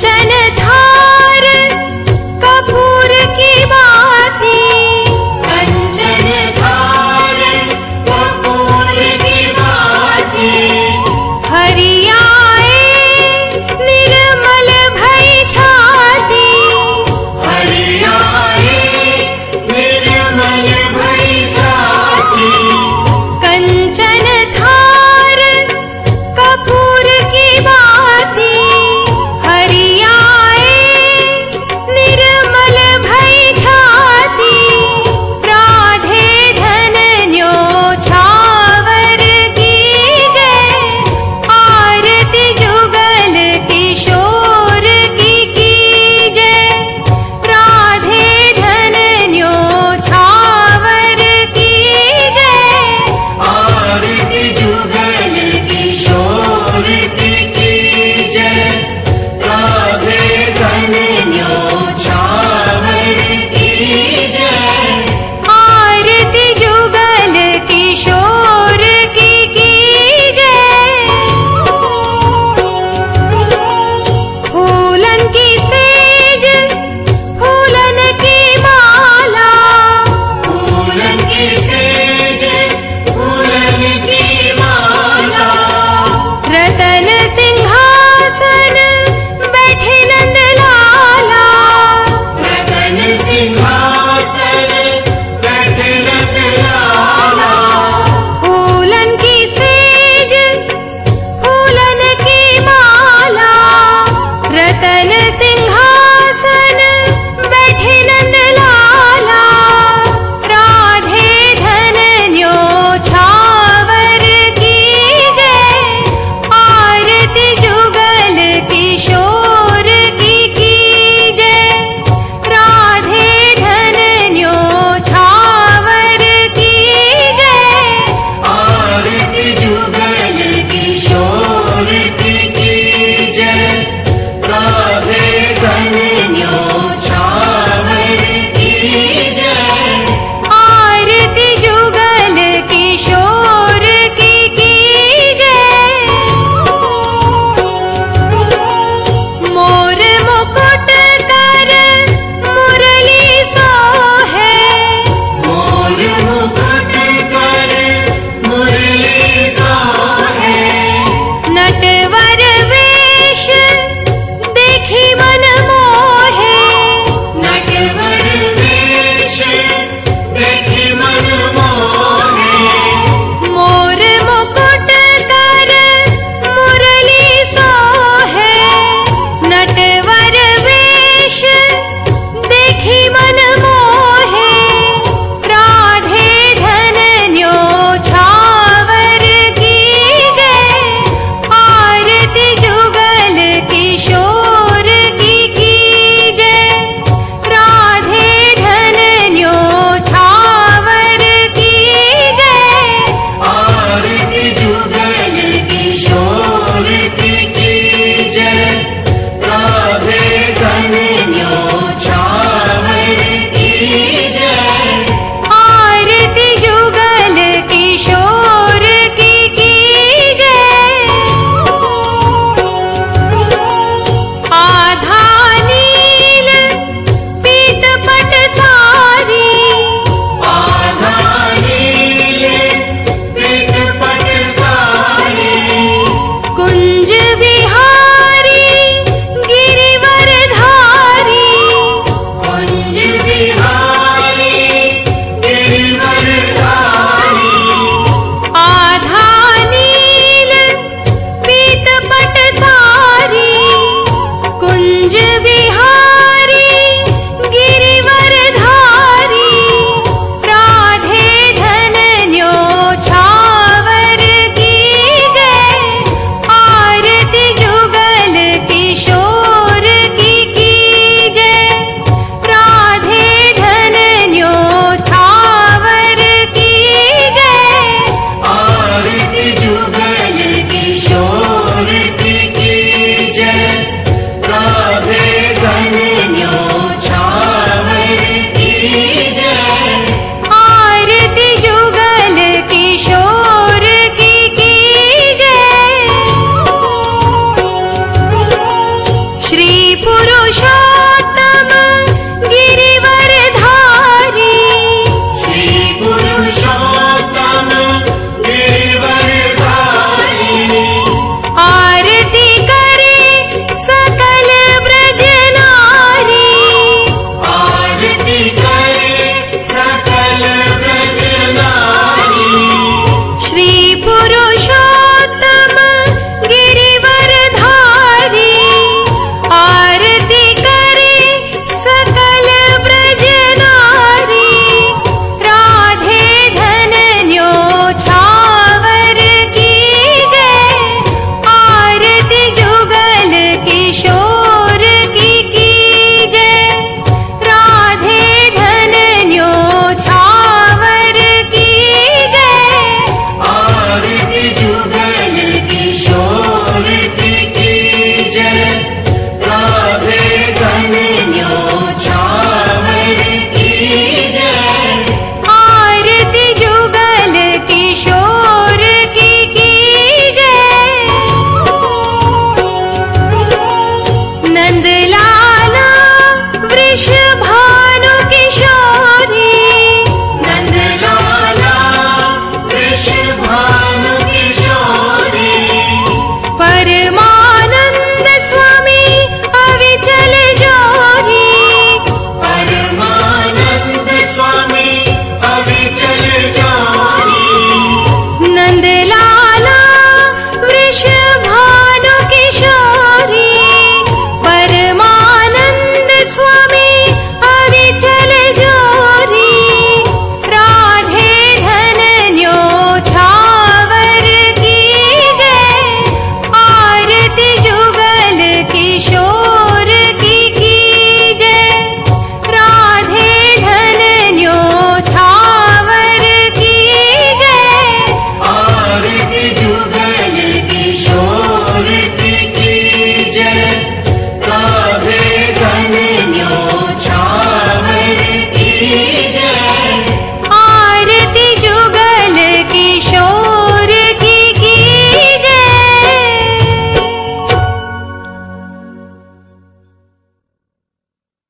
geçene வரு